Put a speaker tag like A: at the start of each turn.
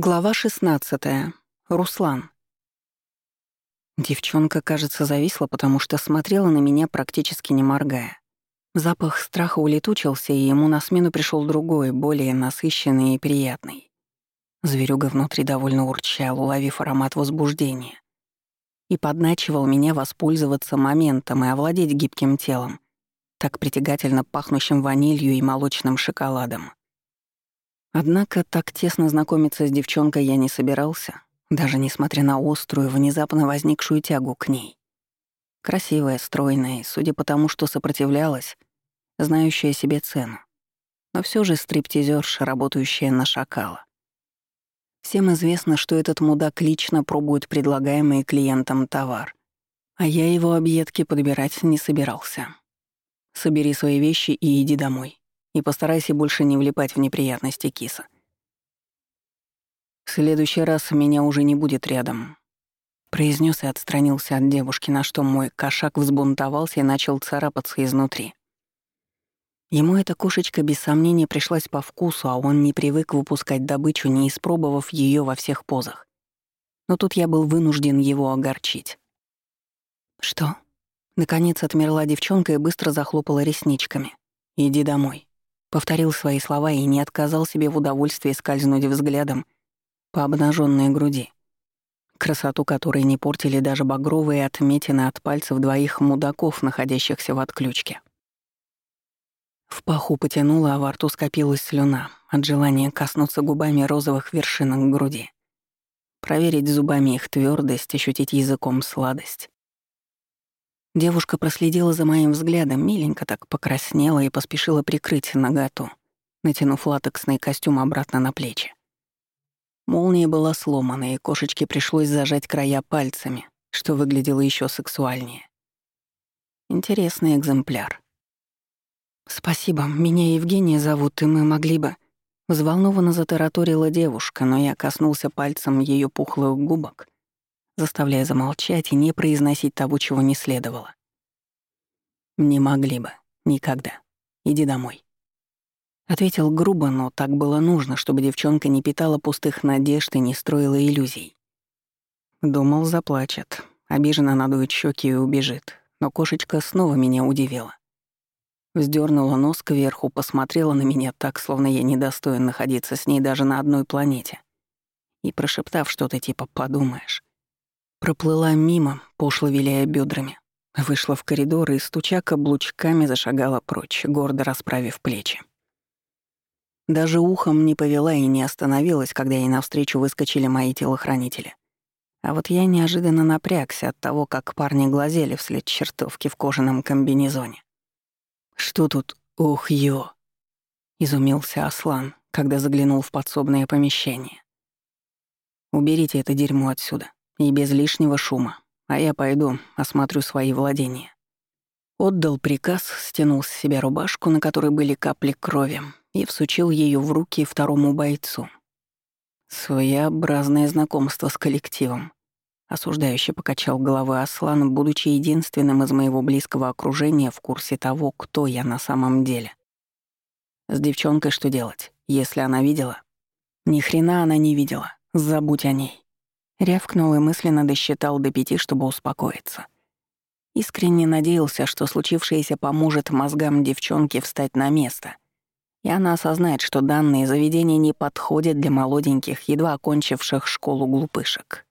A: Глава 16. Руслан. Девчонка, кажется, зависла, потому что смотрела на меня практически не моргая. Запах страха улетучился, и ему на смену пришел другой, более насыщенный и приятный. Зверюга внутри довольно урчал, уловив аромат возбуждения. И подначивал меня воспользоваться моментом и овладеть гибким телом, так притягательно пахнущим ванилью и молочным шоколадом. Однако так тесно знакомиться с девчонкой я не собирался, даже несмотря на острую, внезапно возникшую тягу к ней. Красивая, стройная, судя по тому, что сопротивлялась, знающая себе цену. Но все же стриптизерша, работающая на шакала. Всем известно, что этот мудак лично пробует предлагаемый клиентам товар, а я его объедки подбирать не собирался. Собери свои вещи и иди домой и постарайся больше не влипать в неприятности, киса. В следующий раз меня уже не будет рядом. Произнес и отстранился от девушки, на что мой кошак взбунтовался и начал царапаться изнутри. Ему эта кошечка без сомнения пришлась по вкусу, а он не привык выпускать добычу, не испробовав ее во всех позах. Но тут я был вынужден его огорчить. «Что?» Наконец отмерла девчонка и быстро захлопала ресничками. «Иди домой». Повторил свои слова и не отказал себе в удовольствии скользнуть взглядом по обнаженной груди, красоту которой не портили даже багровые отметины от пальцев двоих мудаков, находящихся в отключке. В паху потянула, а во рту скопилась слюна от желания коснуться губами розовых вершинок груди. Проверить зубами их твердость, ощутить языком сладость. Девушка проследила за моим взглядом, миленько так покраснела и поспешила прикрыть наготу, натянув латексный костюм обратно на плечи. Молния была сломана, и кошечке пришлось зажать края пальцами, что выглядело еще сексуальнее. Интересный экземпляр. «Спасибо, меня Евгения зовут, и мы могли бы...» Взволнованно затараторила девушка, но я коснулся пальцем ее пухлых губок — заставляя замолчать и не произносить того, чего не следовало. «Не могли бы. Никогда. Иди домой». Ответил грубо, но так было нужно, чтобы девчонка не питала пустых надежд и не строила иллюзий. Думал, заплачет, обиженно надует щеки и убежит, но кошечка снова меня удивила. Вздернула нос кверху, посмотрела на меня так, словно я недостоин находиться с ней даже на одной планете. И прошептав что-то типа «подумаешь», Проплыла мимо, пошло виляя бедрами. Вышла в коридор и, стуча каблучками, зашагала прочь, гордо расправив плечи. Даже ухом не повела и не остановилась, когда ей навстречу выскочили мои телохранители. А вот я неожиданно напрягся от того, как парни глазели вслед чертовки в кожаном комбинезоне. «Что тут? Ух, ё!» — изумился Аслан, когда заглянул в подсобное помещение. «Уберите это дерьмо отсюда. И без лишнего шума. А я пойду, осмотрю свои владения. Отдал приказ, стянул с себя рубашку, на которой были капли крови, и всучил ее в руки второму бойцу. Своеобразное знакомство с коллективом. Осуждающе покачал головой Аслан, будучи единственным из моего близкого окружения в курсе того, кто я на самом деле. С девчонкой что делать, если она видела? Ни хрена она не видела. Забудь о ней. Рявкнул и мысленно досчитал до пяти, чтобы успокоиться. Искренне надеялся, что случившееся поможет мозгам девчонки встать на место, и она осознает, что данные заведения не подходят для молоденьких, едва окончивших школу глупышек.